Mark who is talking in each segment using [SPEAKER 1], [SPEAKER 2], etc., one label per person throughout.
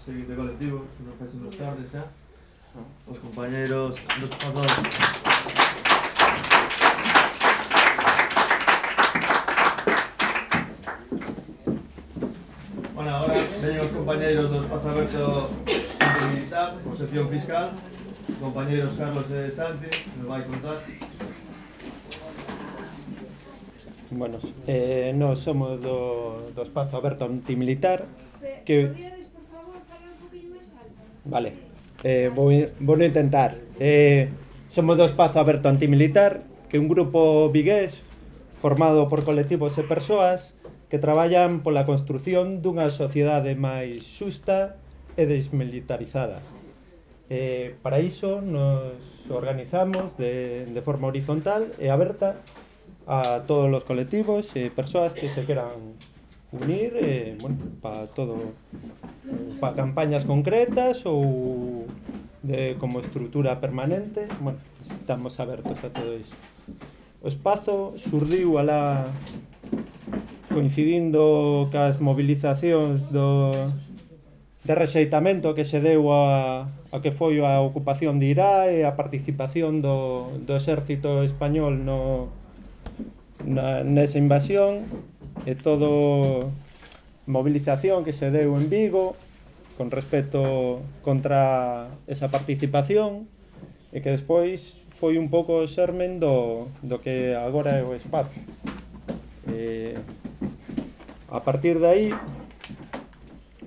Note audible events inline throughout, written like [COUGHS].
[SPEAKER 1] seguinte colectivo, que nos fase nos tarde xa. ¿eh? Ah. Os compañeros dos pazos. Bueno, ahora veñen os compañeiros do Espazo Aberto Militar, por sección fiscal, compañeiros Carlos e Santi, nos vai contar.
[SPEAKER 2] Bueno, eh, no somos do, do Espazo Aberto Antimilitar,
[SPEAKER 3] que
[SPEAKER 2] eh, vou, vou intentar. Eh, somos do espazo aberto antimilitar, que é un grupo vigués formado por colectivos e persoas que traballan pola construción dunha sociedade máis xusta e desmilitarizada. Eh, para iso nos organizamos de, de forma horizontal e aberta a todos os colectivos e persoas que se queran unir eh, bueno, para todo para campañas concretas ou de como estrutura permanente. Bueno, estamos abertos a todo iso. O espazo surdiu a la coincidindo cas movilizacións do de rexeitamento que se deu a, a que foi a ocupación de Irá e a participación do, do exército español no, na, nesa invasión e todo movilización que se deu en Vigo con respecto contra esa participación e que despois foi un pouco o xermen do, do que agora é o espazo. E, a partir de aí,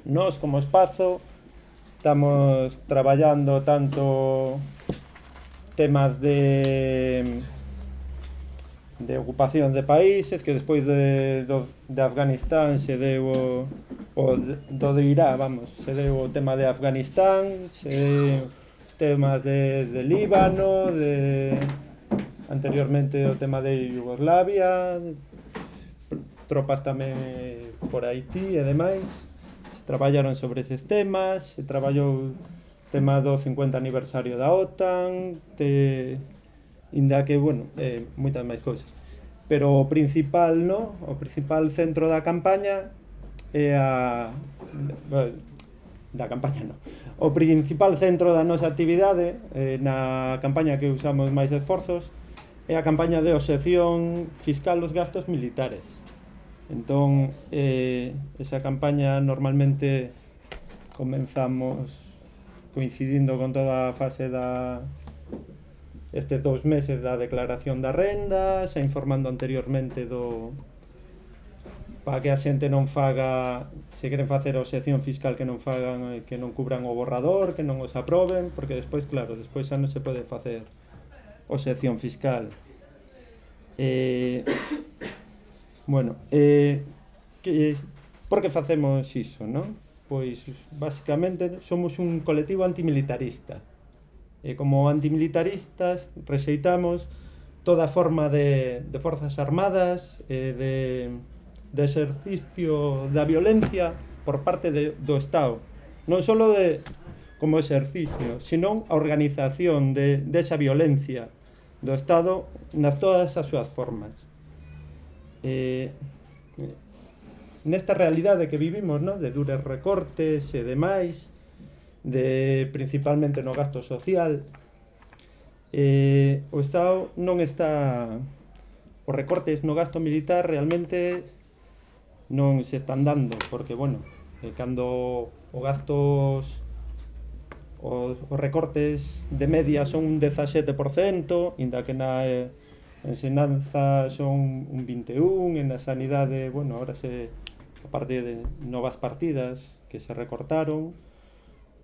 [SPEAKER 2] nós como espazo estamos traballando tanto temas de de ocupación de países que despois de, do, de Afganistán se deu o, o do de Irá, vamos, se deu o tema de Afganistán, se deu os temas de, de Líbano, de anteriormente o tema de Yugoslavia, tropas tamén por Haití e demais. Se traballaron sobre eses temas, se traballou tema do 50 aniversario da OTAN, te, inda que, bueno, eh, moitas máis cousas. Pero o principal, no? O principal centro da campaña é a... da campaña, no. O principal centro da nosa actividade eh, na campaña que usamos máis esforzos é a campaña de obsesión fiscal dos gastos militares. Entón, eh, esa campaña normalmente comenzamos coincidindo con toda a fase da estes dous meses da declaración da renda, xa informando anteriormente do para que a xente non faga se queren facer a obxección fiscal que non fagan eh, que non cubran o borrador que non os aproben, porque despois, claro despois xa non se pode facer obxección fiscal eh, [COUGHS] bueno eh, que, por que facemos iso, non? pois basicamente somos un colectivo antimilitarista eh, como antimilitaristas, rexeitamos toda forma de, de forzas armadas, eh, de, de exercicio da violencia por parte de, do Estado. Non só de, como exercicio, senón a organización de, desa esa violencia do Estado nas todas as súas formas. Eh, nesta realidade que vivimos, no? de dures recortes e demais, de principalmente no gasto social. Eh, o Estado non está os recortes no gasto militar realmente non se están dando porque bueno, eh, cando o gastos os, os recortes de media son un 17% inda que na eh, ensinanza son un 21 en na sanidade, bueno, ahora se a parte de novas partidas que se recortaron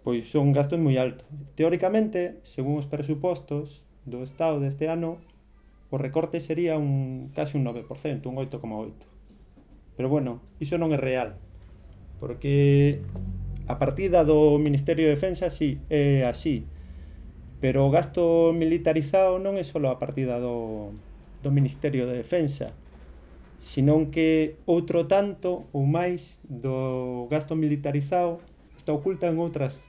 [SPEAKER 2] pois son gastos moi altos. Teóricamente, según os presupostos do Estado deste ano, o recorte sería un case un 9%, un 8,8%. Pero bueno, iso non é real, porque a partida do Ministerio de Defensa si sí, é así, pero o gasto militarizado non é só a partida do, do Ministerio de Defensa, senón que outro tanto ou máis do gasto militarizado está oculta en outras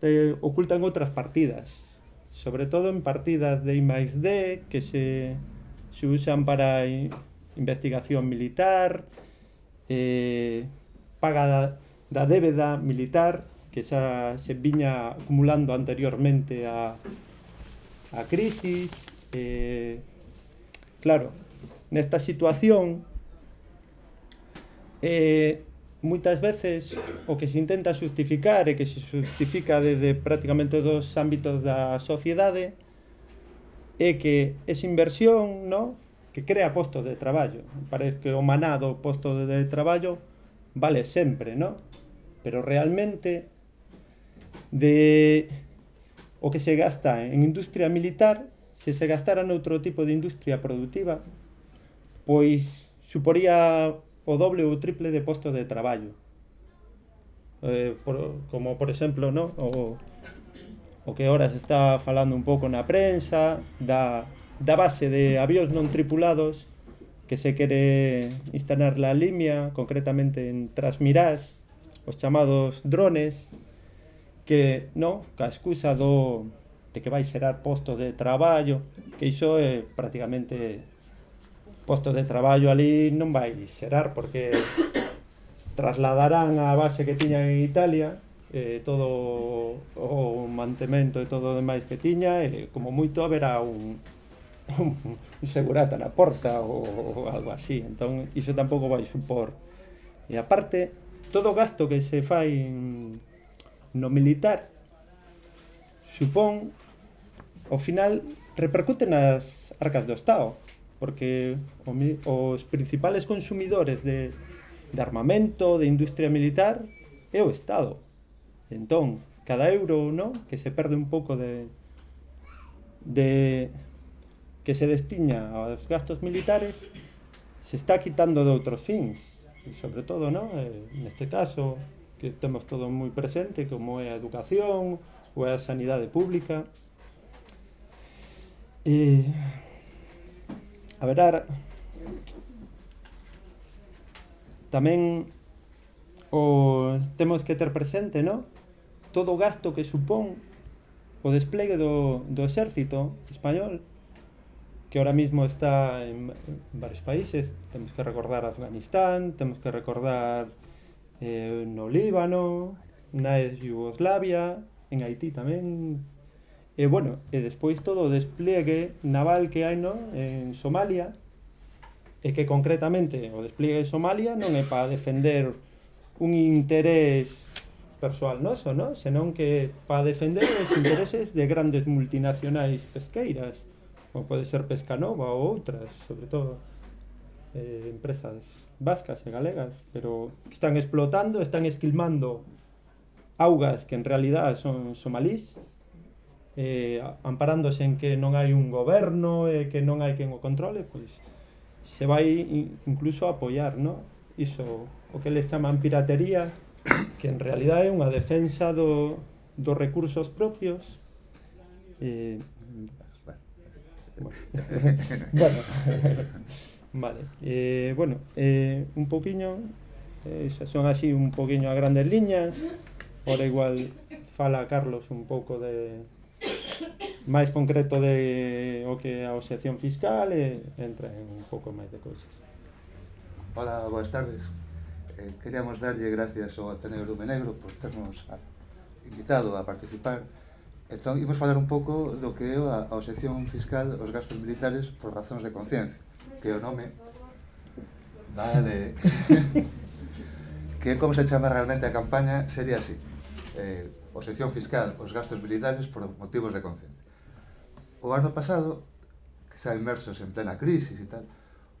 [SPEAKER 2] te ocultan outras partidas, sobre todo en partidas de I máis D que se, se usan para investigación militar, eh, paga da, da débeda militar que xa se viña acumulando anteriormente a, a crisis. Eh, claro, nesta situación eh, moitas veces o que se intenta justificar e que se justifica desde prácticamente dos ámbitos da sociedade é que esa inversión, no, que crea postos de traballo. Parece que o manado posto de traballo vale sempre, no? Pero realmente de o que se gasta en industria militar, se se gastara noutro tipo de industria productiva, pois suporía o doble ou triple de postos de traballo. Eh, por, como por exemplo, no? o, o que horas está falando un pouco na prensa, da, da base de avións non tripulados que se quere instalar na limia, concretamente en Trasmirás, os chamados drones, que, no, ca excusa do, de que vai xerar postos de traballo, que iso é prácticamente postos de traballo ali non vai xerar porque trasladarán a base que tiña en Italia eh, todo o mantemento e todo o demais que tiña e como moito haberá un, [LAUGHS] un, un segurata na porta ou, ou algo así. Entón iso tampouco vai supor. E aparte todo o gasto que se fai no militar supón ao final repercute nas arcas do Estado porque os principales consumidores de, de armamento, de industria militar, é o Estado. Entón, cada euro no, que se perde un pouco de, de que se destiña aos gastos militares se está quitando de outros fins. E sobre todo no, eh, neste caso que temos todo moi presente como é a educación ou é a sanidade pública. E a verar tamén o temos que ter presente, no? Todo o gasto que supón o desplegue do, do exército español que ahora mismo está en, en varios países, temos que recordar Afganistán, temos que recordar eh, no Líbano, na Yugoslavia, en Haití tamén E bueno, e despois todo despliegue naval que hai no en Somalia, e que concretamente o despliegue de Somalia non é para defender un interés persoal noso, no? senón que para defender os intereses de grandes multinacionais pesqueiras como pode ser Pescanova ou outras, sobre todo eh, empresas vascas e galegas, pero que están explotando, están esquilmando augas que en realidad son somalís, eh, amparándose en que non hai un goberno e eh, que non hai quen o controle, pois se vai incluso a apoiar, no? Iso, o que les chaman piratería, [COUGHS] que en realidad é unha defensa do, dos recursos propios. Eh, bueno, [LAUGHS] bueno vale. Eh, bueno, eh, un poquinho, eh, son así un poquinho a grandes liñas, ora igual fala Carlos un pouco de [COUGHS] máis concreto de o que é a Asociación Fiscal e entra en un pouco máis de cousas.
[SPEAKER 4] Hola, boas tardes. Eh, queríamos darlle gracias ao Ateneo Lume Negro por ternos a, invitado a participar. Entón, imos falar un pouco do que é a, a Asociación Fiscal os gastos militares por razóns de conciencia, que é o nome da de... [LAUGHS] que como se chama realmente a campaña sería así. Eh, o sección fiscal os gastos militares por motivos de conciencia. O ano pasado, que xa inmersos en plena crisis e tal,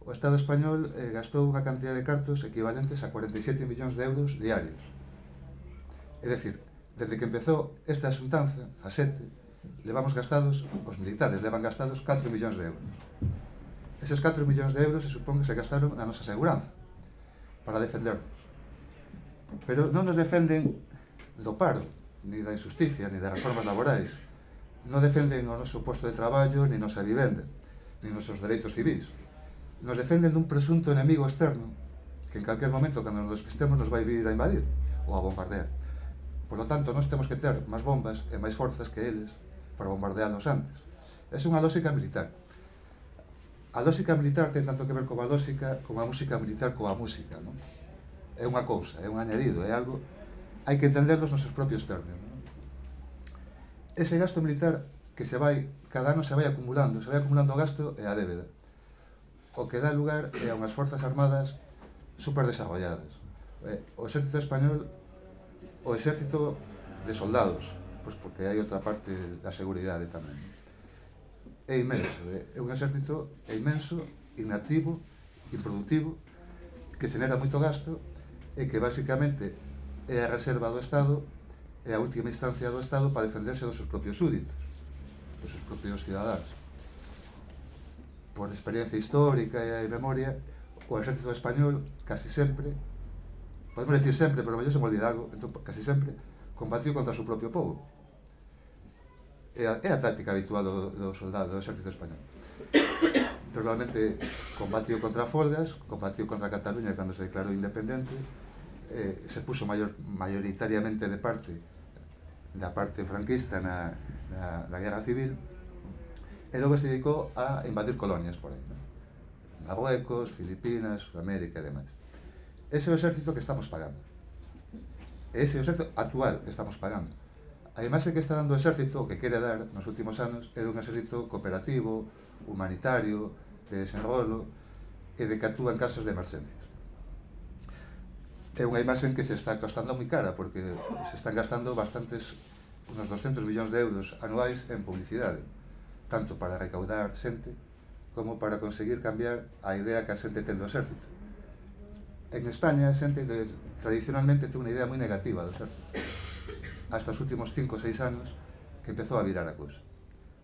[SPEAKER 4] o Estado español eh, gastou unha cantidad de cartos equivalentes a 47 millóns de euros diarios. É dicir, desde que empezou esta asuntanza, a sete, levamos gastados, os militares levan gastados 4 millóns de euros. Eses 4 millóns de euros se supón que se gastaron na nosa seguranza, para defendernos. Pero non nos defenden do paro, ni da injusticia, ni das reformas laborais. Non defenden o noso posto de traballo, ni nosa vivenda, ni nosos dereitos civis. Nos defenden dun presunto enemigo externo que en calquer momento, cando nos despistemos, nos vai vir a invadir ou a bombardear. Por lo tanto, nós temos que ter máis bombas e máis forzas que eles para bombardearnos antes. É unha lógica militar. A lógica militar ten tanto que ver coa lógica, como a música militar coa música, non? É unha cousa, é un añadido, é algo hai que entenderlos nos seus propios términos. Non? Ese gasto militar que se vai, cada ano se vai acumulando, se vai acumulando o gasto e a débeda. O que dá lugar é a unhas forzas armadas super Eh, O exército español, o exército de soldados, pois porque hai outra parte da seguridade tamén. É inmenso, eh? é un exército é inmenso, inactivo, improductivo, que xenera moito gasto e que basicamente é a reserva do Estado é a última instancia do Estado para defenderse dos seus propios súditos, dos seus propios cidadáns. Por experiencia histórica e memoria, o exército español casi sempre, podemos decir sempre, pero mellor se me olvida algo, entón, casi sempre, combatiu contra o seu propio povo. É a, é a táctica habitual do, do soldado, do exército español. Normalmente combatiu contra folgas, combatiu contra Cataluña cando se declarou independente, eh, se puso mayor, mayoritariamente de parte da parte franquista na, na, na guerra civil e logo se dedicou a invadir colonias por aí ¿no? Marruecos, Filipinas, América e demais ese é o que estamos pagando ese é o actual que estamos pagando a imaxe que está dando o exército o que quere dar nos últimos anos é dun exército cooperativo humanitario, de desenrolo e de que actúa en casos de emergencias é unha imaxe que se está costando moi cara, porque se están gastando bastantes, unos 200 millóns de euros anuais en publicidade, tanto para recaudar xente, como para conseguir cambiar a idea que a xente ten do exército. En España, a xente de, tradicionalmente ten unha idea moi negativa do exército. Hasta os últimos 5 ou 6 anos que empezou a virar a cousa.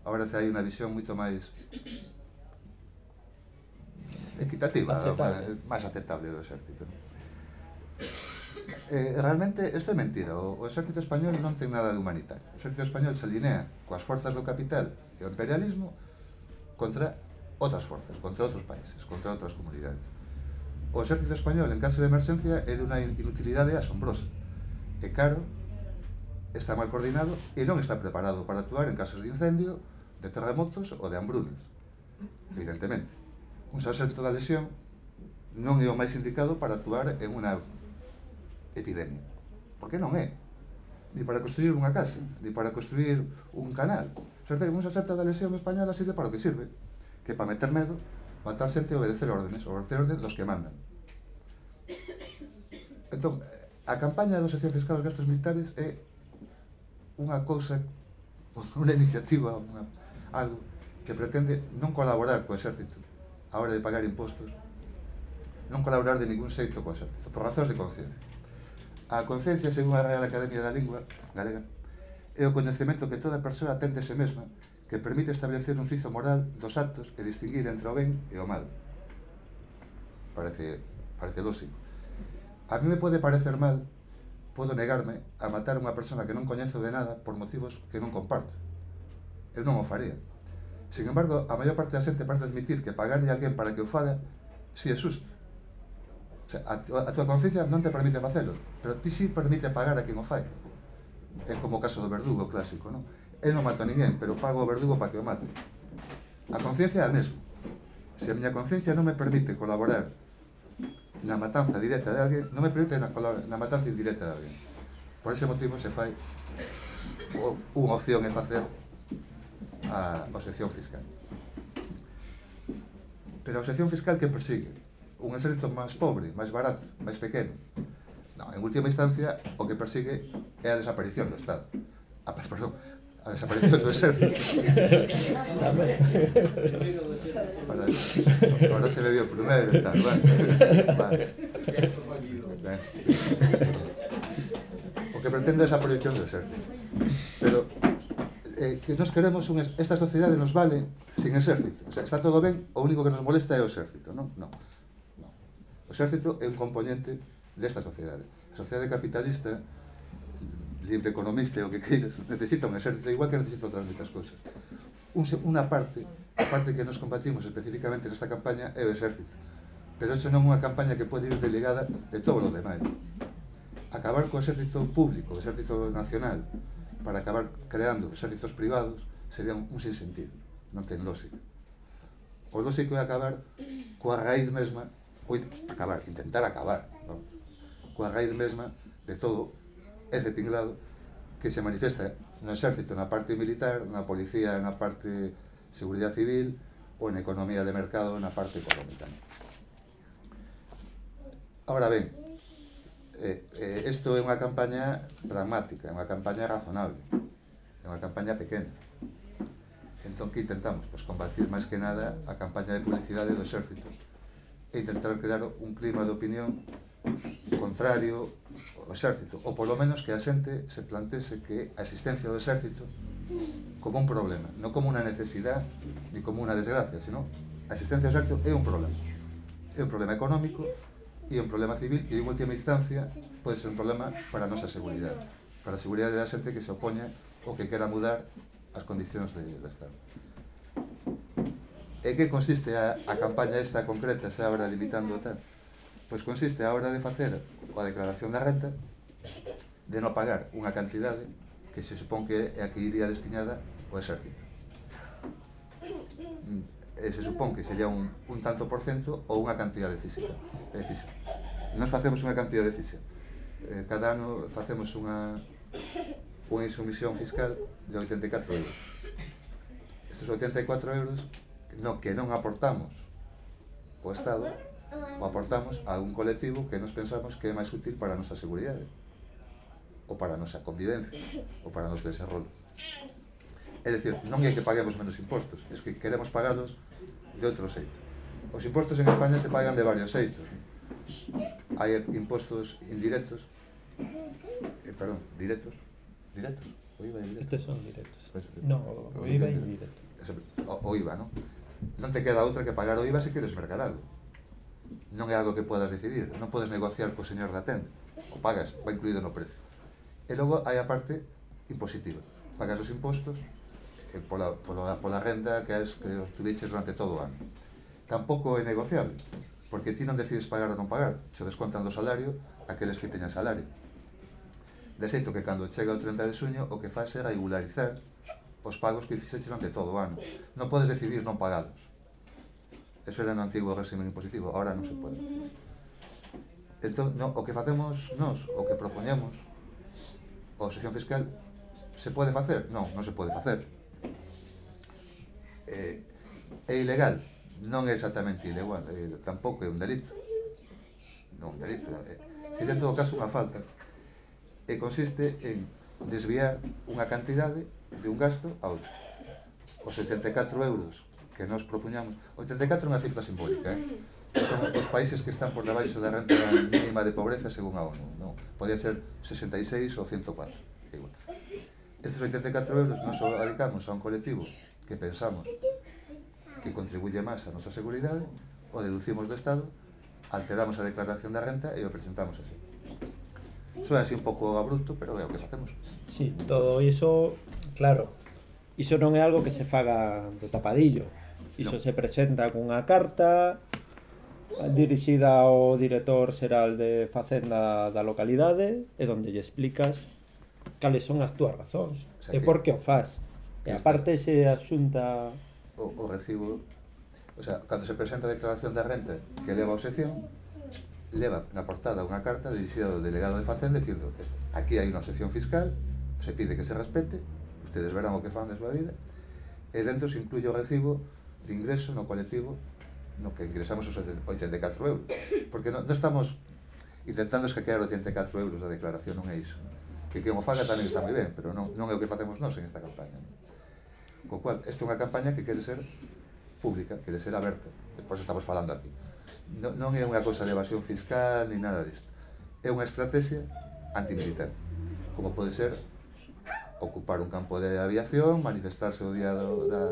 [SPEAKER 4] agora se hai unha visión moito máis equitativa, máis aceptable do exército eh, realmente isto é mentira, o, o exército español non ten nada de humanitario. O exército español se alinea coas forzas do capital e o imperialismo contra outras forzas, contra outros países, contra outras comunidades. O exército español en caso de emerxencia é de unha inutilidade asombrosa. É caro, está mal coordinado e non está preparado para actuar en casos de incendio, de terremotos ou de hambrunas. Evidentemente, un sarxento da lesión non é o máis indicado para actuar en unha epidemia. Porque non é. Ni para construir unha casa, ni para construir un canal. Certo que unha certa da lesión española sirve para o que sirve, que para meter medo, matar xente e obedecer órdenes, obedecer órdenes dos que mandan. Entón, a campaña da Asociación Fiscal dos Gastos Militares é unha cousa, [LAUGHS] unha iniciativa, unha, algo que pretende non colaborar co exército a hora de pagar impostos, non colaborar de ningún xeito co exército, por razóns de conciencia. A conciencia, según a Real Academia da Lingua Galega, é o coñecemento que toda persoa ten de se mesma que permite establecer un suizo moral dos actos e distinguir entre o ben e o mal. Parece, parece lógico. A mí me pode parecer mal, podo negarme a matar unha persona que non coñezo de nada por motivos que non comparto. Eu non o faría. Sin embargo, a maior parte da xente parece admitir que pagarle a alguén para que o faga si é. O sea, a, a túa conciencia non te permite facelo, pero ti si sí permite pagar a quen o fai. É como o caso do verdugo clásico, non? El non mata a ninguén, pero pago o verdugo para que o mate. A conciencia é a mesma. Se a miña conciencia non me permite colaborar na matanza directa de alguén, non me permite na, na matanza indirecta de alguén. Por ese motivo se fai unha opción é facer a obxección fiscal. Pero a obxección fiscal que persigue? un exército máis pobre, máis barato, máis pequeno. Non, en última instancia, o que persigue é a desaparición do Estado. Ah, a, perdón, a desaparición do exército. Para, ahora se bebió primeiro e tal, vale. vale. Ben. O que pretende é a desaparición do exército. Pero eh, que nós queremos un, esta sociedade nos vale sin exército. O sea, está todo ben, o único que nos molesta é o exército, non? Non. O xército é un componente desta sociedade. A sociedade capitalista, libre economista o que queiras, necesita un exército igual que necesita outras moitas cousas. Un, unha parte, a parte que nos combatimos especificamente nesta campaña é o exército. Pero iso non é unha campaña que pode ir delegada de todo o demais. Acabar co exército público, o exército nacional, para acabar creando exércitos privados, sería un, un sinsentido, non ten lógica. O lógico é acabar coa raíz mesma acabar, intentar acabar, ¿no? coa raíz mesma de todo ese tinglado que se manifesta no exército, na parte militar, na policía, na parte seguridade civil, ou na economía de mercado na parte económica. Ahora ben, eh, eh, isto é unha campaña dramática, é unha campaña razonable, é unha campaña pequena. Entón, que intentamos? Pois combatir máis que nada a campaña de publicidade do exército, e intentar crear un clima de opinión contrario ao exército, ou polo menos que a xente se plantese que a existencia do exército como un problema, non como unha necesidade ni como unha desgracia, sino a existencia do exército é un problema. É un problema económico e un problema civil e, en última instancia, pode ser un problema para a nosa seguridade, para a seguridade da xente que se opoña ou que quera mudar as condicións de, Estado. E que consiste a, a campaña esta concreta, xa agora limitando tal? Pois consiste a hora de facer a declaración da renta de non pagar unha cantidade que se supón que é a que iría destinada ao exército. E se supón que sería un, un tanto por cento ou unha cantidade física. É física. Nos facemos unha cantidade física. Eh, cada ano facemos unha unha insumisión fiscal de 84 euros. Estes 84 euros no, que non aportamos o Estado o aportamos a un colectivo que nos pensamos que é máis útil para a nosa seguridade ou para a nosa convivencia ou para o noso desarrollo. É dicir, non é que paguemos menos impostos é que queremos pagarlos de outro xeito. Os impostos en España se pagan de varios xeitos. Hai impostos indirectos eh, perdón, directos directos, o IVA de directos.
[SPEAKER 2] Estes son directos.
[SPEAKER 4] Pues,
[SPEAKER 2] no, o IVA indirecto.
[SPEAKER 4] o, o IVA, non? non te queda outra que pagar o IVA se queres mercar algo. Non é algo que podas decidir, non podes negociar co señor da tenda, o pagas, va incluído no prezo. E logo hai a parte impositiva, pagas os impostos e pola, pola, pola renda que, es, que obtuviches durante todo o ano. Tampouco é negociable, porque ti non decides pagar ou non pagar, xo descontan do salario aqueles que teñan salario. De xeito que cando chega o 30 de suño o que faz é regularizar os pagos que fixeron durante todo o ano. Non podes decidir non pagalos. Eso era no antigo régimen impositivo, ahora non se pode. Entón, no, o que facemos nós, o que propoñemos, o sección fiscal, se pode facer? Non, non se pode facer. Eh, é ilegal? Non é exactamente ilegal, eh, tampouco é un delito. Non un delito, eh, se dentro do caso unha falta. E consiste en desviar unha cantidade de un gasto a outro. Os 74 euros que nos propuñamos... 84 é unha cifra simbólica, eh? Son os países que están por debaixo da renta mínima de pobreza según a ONU. Non? Podía ser 66 ou 104. Igual. Estes 84 euros nós só dedicamos a un colectivo que pensamos que contribuye máis a nosa seguridade, o deducimos do Estado, alteramos a declaración da renta e o presentamos así. Soa así un pouco abrupto, pero é o que facemos.
[SPEAKER 2] Sí, todo iso, claro, iso non é algo que se faga do tapadillo. Iso
[SPEAKER 4] no.
[SPEAKER 2] se presenta cunha carta dirixida ao director xeral de Facenda da localidade e donde lle explicas cales son as túas razóns
[SPEAKER 4] o sea,
[SPEAKER 2] e por que o faz. E aparte se asunta
[SPEAKER 4] o, o recibo, o sea, cando se presenta a declaración da renta que leva a obsesión, leva na portada unha carta dirixida ao delegado de Facenda dicindo aquí hai unha sección fiscal, se pide que se respete, ustedes verán o que fan da súa vida, e dentro se incluye o recibo de ingreso no colectivo no que ingresamos os 84 euros. Porque non, non estamos intentando escaquear 84 euros da declaración, non é iso. Que quen o faga tamén está moi ben, pero non, non é o que facemos nós en esta campaña. Non? Co cual, esta é unha campaña que quere ser pública, quere ser aberta. Depois estamos falando aquí non, non é unha cosa de evasión fiscal ni nada disto. É unha estrategia antimilitar, como pode ser ocupar un campo de aviación, manifestarse o día do, da,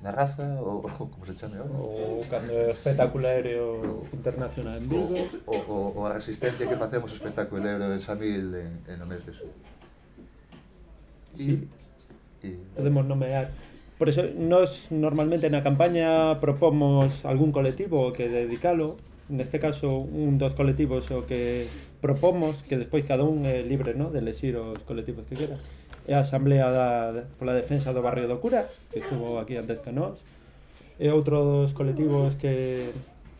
[SPEAKER 4] da raza, ou, ou como se chame ahora.
[SPEAKER 2] Ou cando é o espectáculo aéreo internacional en Vigo.
[SPEAKER 4] O, o, o a resistencia que facemos o espectáculo aéreo en Samil en, en o mes de Xulio.
[SPEAKER 2] Sí.
[SPEAKER 4] E,
[SPEAKER 2] podemos nomear Por eso nos normalmente na campaña propomos algún colectivo que dedicalo, neste caso un dos colectivos o que propomos que despois cada un é libre no? de elegir os colectivos que quera é a Asamblea da, pola Defensa do Barrio do Cura que estuvo aquí antes que nós. E outro dos colectivos que,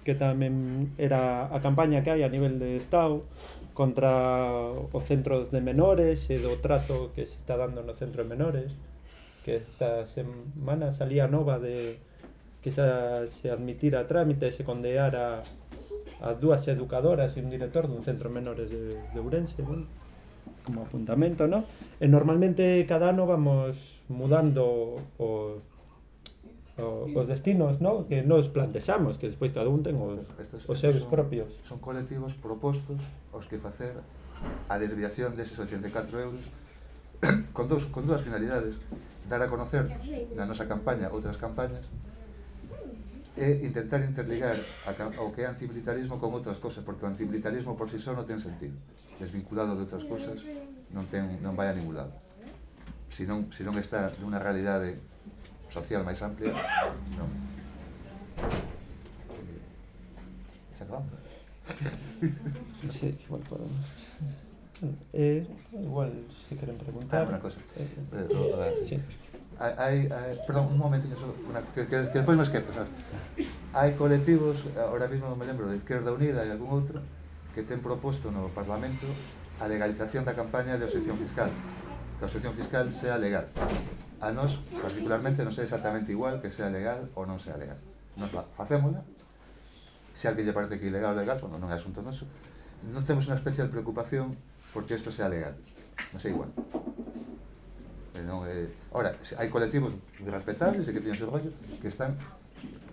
[SPEAKER 2] que tamén era a campaña que hai a nivel de Estado contra os centros de menores e do trato que se está dando nos centros de menores que esta semana salía nova de que xa se admitira a trámite e se condeara as dúas educadoras e un director dun centro menores de, de Ourense, bueno, como apuntamento, no? E normalmente cada ano vamos mudando o, o, os destinos, no? Que nos plantexamos, que despois cada un ten os,
[SPEAKER 4] estos,
[SPEAKER 2] os seus
[SPEAKER 4] son,
[SPEAKER 2] propios.
[SPEAKER 4] Son colectivos propostos aos que facer a desviación deses 84 euros [COUGHS] con, dous, con dúas finalidades dar a conocer na nosa campaña outras campañas e intentar interligar a, o que é antimilitarismo con outras cosas, porque o antimilitarismo por si só non ten sentido. Desvinculado de outras cosas, non ten non vai a ningún lado. Se non, se non está nunha realidade social máis amplia, non. Se acabamos? [LAUGHS]
[SPEAKER 2] sí, igual podemos. Eh, igual, si queren preguntar...
[SPEAKER 4] Ah, una cosa.
[SPEAKER 2] Eh,
[SPEAKER 4] no, a ver.
[SPEAKER 2] Sí.
[SPEAKER 4] Hai, hai, perdón, un momento, una, que, que, que despois me esquezo, sabes? Hai colectivos, ahora mismo me lembro de Izquierda Unida e algún outro, que ten proposto no Parlamento a legalización da campaña de obsesión fiscal. Que a obsesión fiscal sea legal. A nós, particularmente, non sei exactamente igual que sea legal ou non sea legal. Nos la facémola, se alguén lle parece que ilegal ou legal, bueno, non é asunto noso, non temos unha especial preocupación porque esto sea legal. No sea igual. Non, eh, ahora, hai colectivos respetables e que teñen seus rollo que están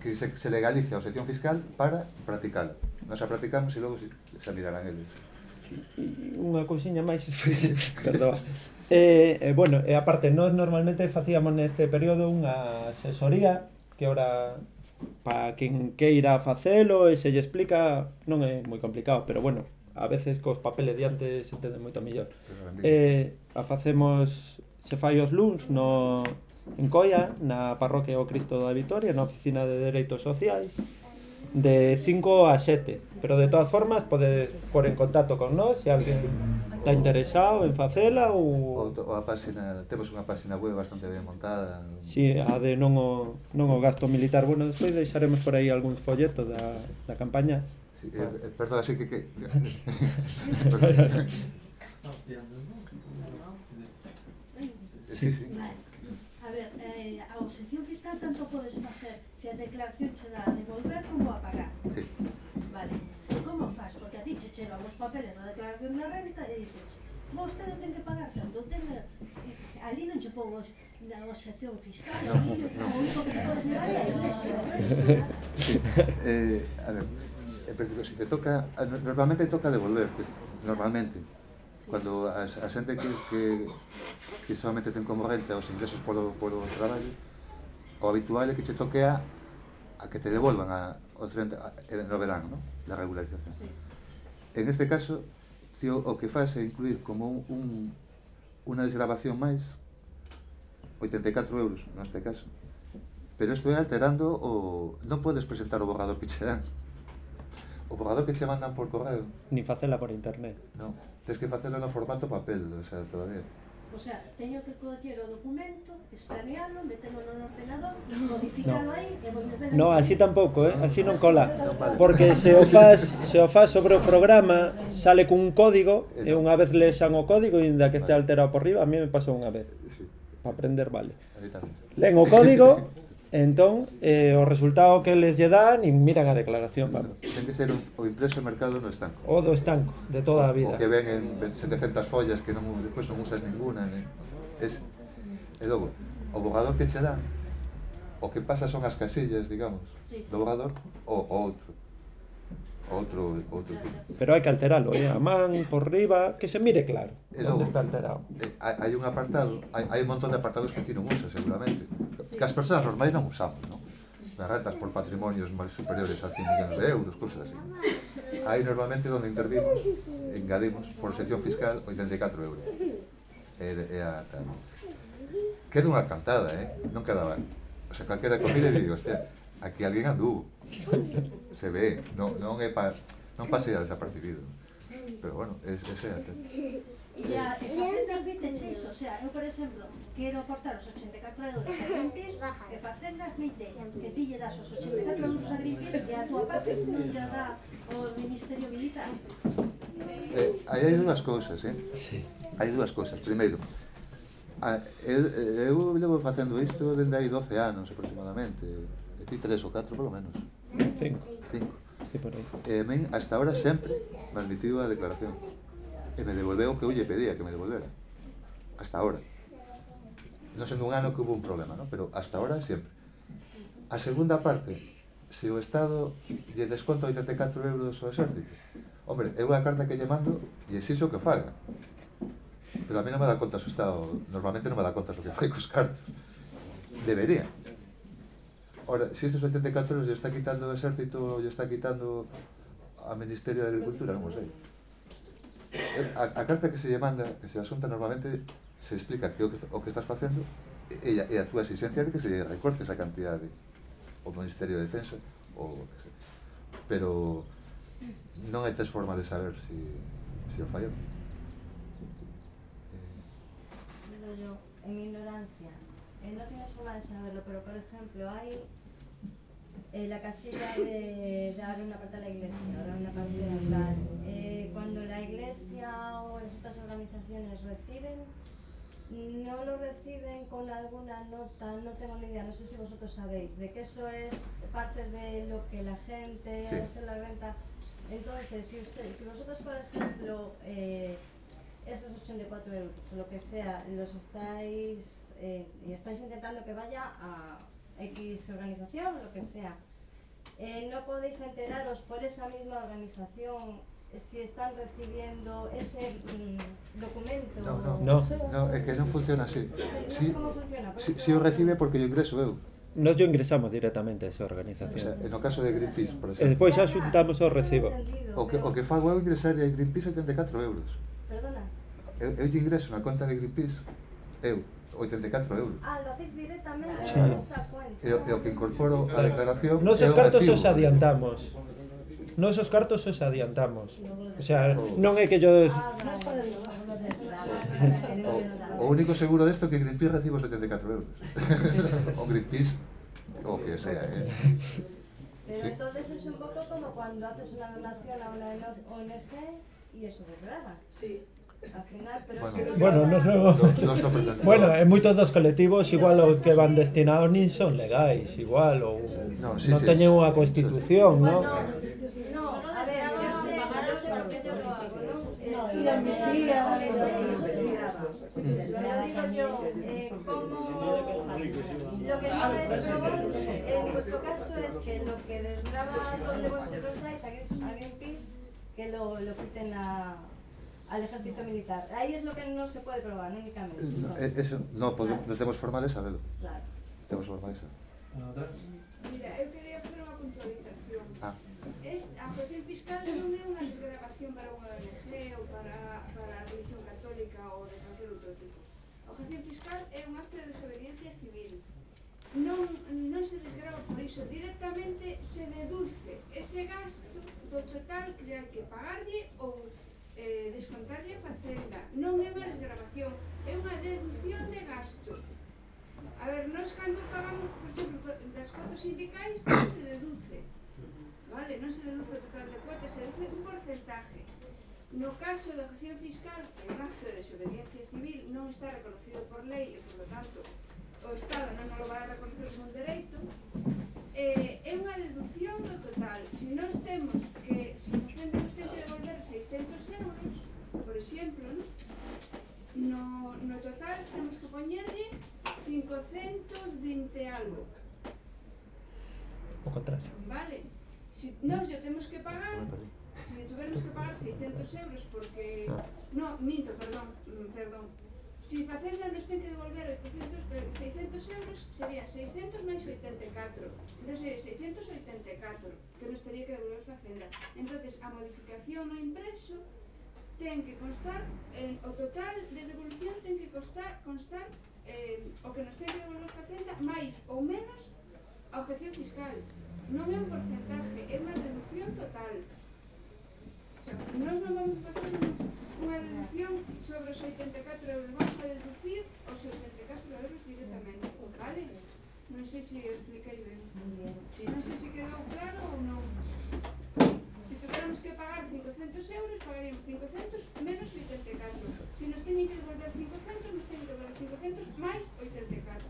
[SPEAKER 4] que se, se legalice a obsección fiscal para practicala. Nos a practicamos e logo se, se mirarán eles.
[SPEAKER 2] Unha cousiña máis [LAUGHS] Perdón. Eh, eh, bueno, e eh, aparte, nós normalmente facíamos neste período unha asesoría que ora para quen queira facelo e se lle explica non é moi complicado, pero bueno, a veces cos papeles de antes se entende moito mellor. Eh, a facemos se fai os luns no en Coia, na parroquia o Cristo da Vitoria, na oficina de Dereitos Sociais, de 5 a 7. Pero de todas formas podes por en contacto con nós se alguén está interesado en facela ou...
[SPEAKER 4] ou a páxina, temos unha páxina web bastante ben montada.
[SPEAKER 2] Si, sí, a de non o non o gasto militar. Bueno, despois deixaremos por aí algúns folletos da da campaña
[SPEAKER 4] Sí, eh, eh, perdón, así que... que [LAUGHS] sí, sí.
[SPEAKER 3] Vale. A ver, eh, a obsesión fiscal tanto podes facer se a declaración che dá a devolver como a pagar.
[SPEAKER 4] Sí.
[SPEAKER 3] Vale. Como faz? Porque a ti che chegan os papeles da declaración da renta e dices, vostede ten que pagar tanto, ten que... Ali non che pon os, na obsesión fiscal,
[SPEAKER 4] no, no.
[SPEAKER 3] o único que podes negar é a iglesia.
[SPEAKER 4] Sí. Eh, a ver, Eh, en principio, si te toca, ah, normalmente toca devolverte, normalmente. Cuando a, a xente que, que, que solamente ten como renta os ingresos polo, polo traballo, o habitual é que che toquea a que te devolvan a, o 30, a, eh, no verán, ¿no? la regularización.
[SPEAKER 3] Sí.
[SPEAKER 4] En este caso, tío, o que faz é incluir como un, un unha desgravación máis, 84 euros, neste caso, pero isto é alterando o... non podes presentar o borrador que che dan. O borrador que che mandan por correo.
[SPEAKER 2] Ni facela por internet.
[SPEAKER 4] Non, tens que facelo no formato papel, o sea, todavía.
[SPEAKER 3] O sea, teño que coller o documento, escanealo, metelo no ordenador, modificalo no. aí e volver
[SPEAKER 2] No, así tampouco, eh? así non cola. Porque se o faz, se o faz sobre o programa, sale cun código eh, e unha vez lesan o código e ainda que este alterado por riba, a mí me pasou unha vez. Para aprender vale. Len o código [LAUGHS] Entón, eh, o resultado que les lle dan e miran a declaración, vamos.
[SPEAKER 4] Ten que ser un, o impreso mercado no estanco.
[SPEAKER 2] O do estanco, de toda a vida.
[SPEAKER 4] O que ven en 700 follas que non, despois non usas ninguna, Ne? Es, e logo, o borrador que che dan, o que pasa son as casillas, digamos, do borrador ou o outro outro outro tipo.
[SPEAKER 2] Pero hai que alteralo, eh? a man por riba, que se mire claro.
[SPEAKER 4] E logo, onde
[SPEAKER 2] está alterado.
[SPEAKER 4] Eh, hai, hai un apartado, hai, hai un montón de apartados que ti non usas, seguramente que as persoas normais non usamos, non? Das rentas por patrimonios máis superiores a 100 millóns de euros, cousas así. Aí normalmente onde intervimos, engadimos por sección fiscal 84 euros. É, é a, a, queda unha cantada, eh? Non quedaba. O sea, calquera comida e digo, hostia, aquí alguén anduvo. Se ve, non, non é pa, non pasea desapercibido. Pero bueno, es, ese é a
[SPEAKER 3] E a, e facer das viteis, o sea, eu, por exemplo, quero aportar os 84 euros a Greenpeace e facenda admite que ti lle das os 84 euros a Greenpeace e a túa parte non lle dá o Ministerio Militar.
[SPEAKER 4] Eh, aí hai dúas cousas, eh?
[SPEAKER 2] Sí.
[SPEAKER 4] Hai dúas cousas. Primeiro, a, eh, eu, eu levo facendo isto dende hai 12 anos aproximadamente. E ti tres ou catro, polo menos.
[SPEAKER 2] 5.
[SPEAKER 4] 5.
[SPEAKER 2] Sí, por aí.
[SPEAKER 4] E eh, men, hasta ahora sempre me admitiu a declaración e me devolveu o que eu lle pedía que me devolvera. Hasta ahora. Non sendo un ano que hubo un problema, ¿no? pero hasta ahora sempre. A segunda parte, se o Estado lle desconta 84 euros ao exército, hombre, é unha carta que lle mando e exixo que faga. Pero a mí non me dá contas o Estado, normalmente non me dá contas o que fai cos cartos. Debería. Ora, se estes 84 euros lle está quitando o exército ou lle está quitando a Ministerio de Agricultura, non o sei. Eh, a, a carta que se demanda, que se asunta normalmente, se explica que o que, o que estás facendo e, e a túa exigencia de que se lle recorte esa cantidade o Ministerio de Defensa ou o que sea. Pero non hai tres formas de saber se si, si o fallou. Eh.
[SPEAKER 5] Digo yo, en mi ignorancia, eh, no tienes forma de saberlo, pero por ejemplo, hai eh, la casilla de dar una parte a la iglesia, dar una parte a tal. Eh, cuando la iglesia o las otras organizaciones reciben, no lo reciben con alguna nota, no tengo ni idea, no sé si vosotros sabéis, de que eso es parte de lo que la gente
[SPEAKER 4] Sí.
[SPEAKER 5] hace la renta. Entonces, si, usted, si vosotros, por ejemplo, eh, esos 84 euros, lo que sea, los estáis eh, y estáis intentando que vaya a X organización, lo que sea. Eh, no podéis enteraros por esa misma organización si están recibiendo ese mm, documento.
[SPEAKER 4] No, no,
[SPEAKER 2] no.
[SPEAKER 4] no, es que no funciona así.
[SPEAKER 5] Sí,
[SPEAKER 4] sí,
[SPEAKER 5] cómo funciona, sí,
[SPEAKER 4] si os recibe porque yo ingreso, eu.
[SPEAKER 2] Nos yo ingresamos directamente a esa organización.
[SPEAKER 4] O sea,
[SPEAKER 2] en
[SPEAKER 4] o caso de Greenpeace, por
[SPEAKER 2] eh,
[SPEAKER 4] exemplo.
[SPEAKER 2] E despois xa xuntamos o recibo.
[SPEAKER 4] O que, o que fago é ingresar de Greenpeace 84 euros.
[SPEAKER 5] Perdona.
[SPEAKER 4] Eu, eu ingreso na conta de Greenpeace eu, 84 euros.
[SPEAKER 5] Ah, lo hacéis directamente
[SPEAKER 2] sí.
[SPEAKER 5] vuestra cuenta.
[SPEAKER 4] E, e o que incorporo a declaración
[SPEAKER 2] Nos os cartos os adiantamos. Nos os cartos os adiantamos. O sea, oh. non é que yo...
[SPEAKER 5] Ah,
[SPEAKER 4] o, oh, o único seguro desto é que Greenpeace recibo 74 euros. [LAUGHS] o Greenpeace, o que sea, eh.
[SPEAKER 5] Pero
[SPEAKER 4] sí.
[SPEAKER 5] entonces es un poco como cuando haces una donación a una ONG y eso desgrava.
[SPEAKER 3] Sí.
[SPEAKER 4] Bueno,
[SPEAKER 2] nos vemos. bueno, en moitos dos colectivos igual os que van destinados nin son legais, igual ou
[SPEAKER 4] no, sí,
[SPEAKER 2] non
[SPEAKER 4] sí,
[SPEAKER 2] teñen
[SPEAKER 4] sí,
[SPEAKER 2] unha constitución, sí.
[SPEAKER 5] non? No, a ver,
[SPEAKER 3] y la amnistía,
[SPEAKER 5] lo que no eh, es en vuestro caso es que lo que desgraba donde vosotros dais a Greenpeace, que lo, lo quiten a, al ejército militar. Ahí es lo que no se puede probar, únicamente.
[SPEAKER 4] No, eh, no, eh, eso, no, podemos, no tenemos forma de saberlo.
[SPEAKER 5] Claro.
[SPEAKER 4] Tenemos
[SPEAKER 1] formales
[SPEAKER 6] Mira, eu quería facer unha puntualización.
[SPEAKER 4] Ah.
[SPEAKER 6] Es, a cuestión fiscal non é unha desgravación para unha ONG ou para, para a religión católica ou de calquer outro tipo. A objeción fiscal é un acto de desobediencia civil. Non, non se desgrava por iso, directamente se deduce ese gasto do total que hai que pagarlle ou eh, descontarlle a facenda. Non é unha desgravación, é unha deducción de gastos. A ver, nós cando pagamos, por exemplo, das cuotas sindicais, non se deduce. Vale, non se deduce o total de cuotas, se deduce un porcentaje. No caso da acción fiscal, o gasto de desobediencia civil non está reconocido por lei e, por lo tanto, o Estado non o vai reconocer como un dereito, eh, é unha deducción do total. Se si nós temos que, se si nos venden 600 euros, por exemplo. No, no total temos que poñerlle 520 algo.
[SPEAKER 2] Pouco atrás.
[SPEAKER 6] Vale. Si nós lle temos que pagar,
[SPEAKER 4] se
[SPEAKER 6] si tuvermos que pagar 600 euros porque...
[SPEAKER 2] Ah.
[SPEAKER 6] No, minto, perdón, mm, perdón. Si facenda nos ten que devolver 800, 600 euros, serían 600 máis 84. Entón, sería 684 que nos teria que devolver facenda. entonces a modificación no impreso ten que constar, en, o total de devolución ten que constar, constar eh, o que nos ten que devolver facenda máis ou menos a objeción fiscal. Non é un porcentaje, é unha deducción total. O sea, nós non vamos facer unha deducción sobre os 84 euros. Vamos a deducir os 84 euros directamente, vale? Non sei se expliquei ben. Non sei se quedou claro ou non. Se tuviéramos que pagar 500 euros, pagaríamos 500 menos 84. Se nos teñen que devolver 500, nos teñen que devolver 500 máis 84.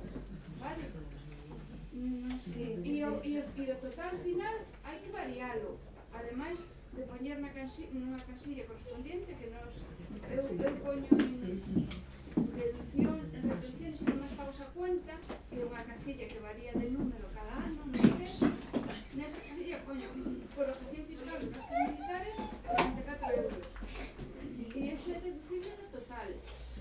[SPEAKER 6] Vale? Non sei. E o, e o, e o total final hai que variálo. Ademais, de poñer na casi, nunha casilla correspondiente que nos eu, eu poño en
[SPEAKER 5] sí, sí,
[SPEAKER 6] sí. reducción, reduccións e non pagos a cuenta que é unha casilla que varía de número cada ano non mes nesa casilla poño por objeción fiscal dos militares 44 euros e iso é deducible no total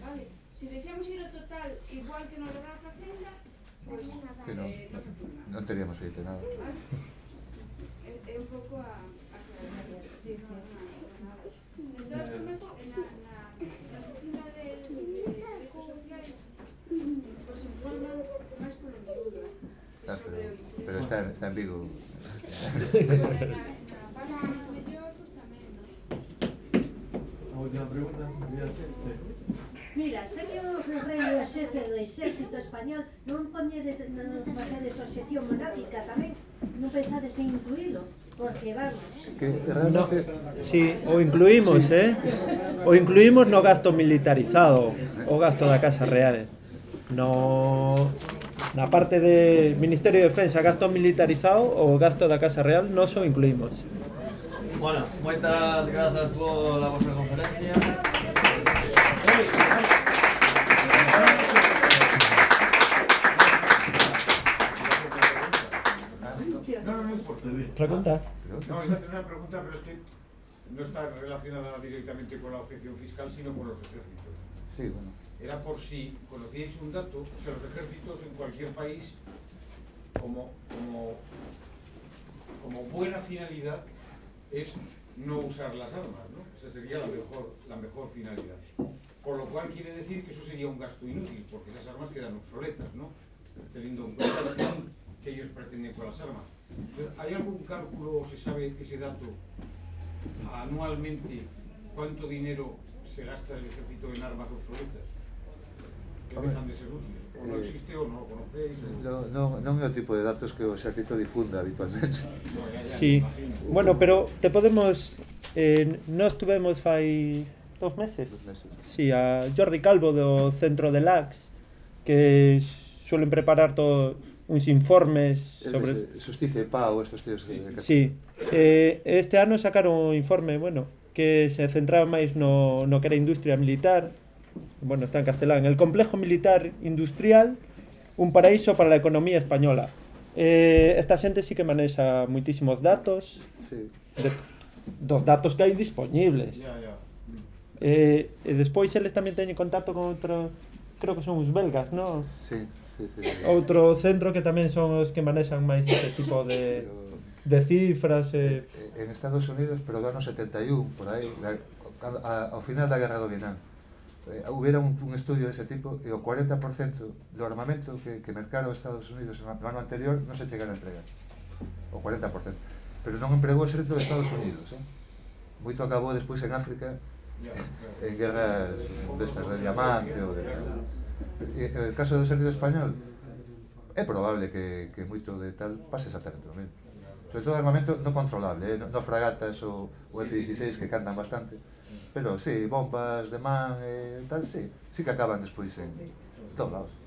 [SPEAKER 6] vale? se deixamos ir ao total igual que nos dá a facenda pois, pois
[SPEAKER 4] que non,
[SPEAKER 6] eh, non,
[SPEAKER 4] non teríamos feito nada
[SPEAKER 6] vale? A
[SPEAKER 1] última pregunta, mira, sí.
[SPEAKER 3] O rei do xefe do exército español non poñedes, non facedes obxección monárquica tamén, non pensades en incluílo, porque vamos,
[SPEAKER 4] Que
[SPEAKER 2] No,
[SPEAKER 4] realmente...
[SPEAKER 2] sí, o incluímos, eh? O incluímos no gasto militarizado, o gasto da Casa Real. No na parte de Ministerio de Defensa gasto militarizado o gasto da Casa Real non o incluímos.
[SPEAKER 1] Bueno, moitas grazas pola vosa conferencia.
[SPEAKER 7] No, no, no importa.
[SPEAKER 2] Pregunta.
[SPEAKER 7] No, iba a hacer una pregunta, pero es que no está relacionada directamente con la objeción fiscal, sino con los ejércitos.
[SPEAKER 4] Sí, bueno.
[SPEAKER 7] Era por si conocíais un dato, o sea, los ejércitos en cualquier país, como, como, como buena finalidad, es no usar las armas, ¿no? Esa sería la mejor, la mejor finalidad. Por lo cual quiere decir que eso sería un gasto inútil, porque esas armas quedan obsoletas, ¿no? Teniendo en cuenta que ellos pretenden con las armas. Entonces, ¿Hay algún cálculo o se sabe ese dato anualmente cuánto dinero se gasta el ejército en armas obsoletas? Que
[SPEAKER 4] Hombre,
[SPEAKER 7] dejan de ser útiles. O no
[SPEAKER 4] eh,
[SPEAKER 7] existe o no lo conocéis. O...
[SPEAKER 4] No, no, non é o tipo de datos que o exército difunda habitualmente.
[SPEAKER 2] Sí. Bueno, pero te podemos... Eh, nós tuvemos fai dos meses.
[SPEAKER 4] Dos meses.
[SPEAKER 2] Sí, a Jordi Calvo do Centro de LAX que suelen preparar todos uns informes sobre...
[SPEAKER 4] Justicia e Pau, estes tíos que...
[SPEAKER 2] Sí, eh, este ano sacaron un informe, bueno, que se centraba máis no, no que era industria militar, bueno, está en castelán, el complejo militar industrial, un paraíso para la economía española. Eh, esta xente sí que manexa moitísimos datos,
[SPEAKER 4] Sí.
[SPEAKER 2] de, dos datos que hai disponibles.
[SPEAKER 7] Ya, ya.
[SPEAKER 2] Eh, e despois eles tamén teñen contacto con outro, creo que son os belgas, non?
[SPEAKER 4] Sí, sí, sí. sí.
[SPEAKER 2] Outro centro que tamén son os que manexan máis este tipo de,
[SPEAKER 4] Pero,
[SPEAKER 2] de cifras...
[SPEAKER 4] Eh... En Estados Unidos, pero do ano 71, por aí, da, a, ao final da Guerra do Vietnam, eh, hubiera un, un estudio dese tipo e o 40% do armamento que, que mercaron os Estados Unidos no ano anterior non se chegara a entregar. O 40%. Pero non empregou o exército de Estados Unidos. Eh? Moito acabou despois en África en guerras destas de diamante ou de... E, o caso do exército español é probable que, que moito de tal pase exactamente o mesmo sobre todo armamento non controlable, eh? no, no fragatas ou o F-16 que cantan bastante, mm. pero sí, bombas de man e eh, tal, sí, sí que acaban despois en todos lados.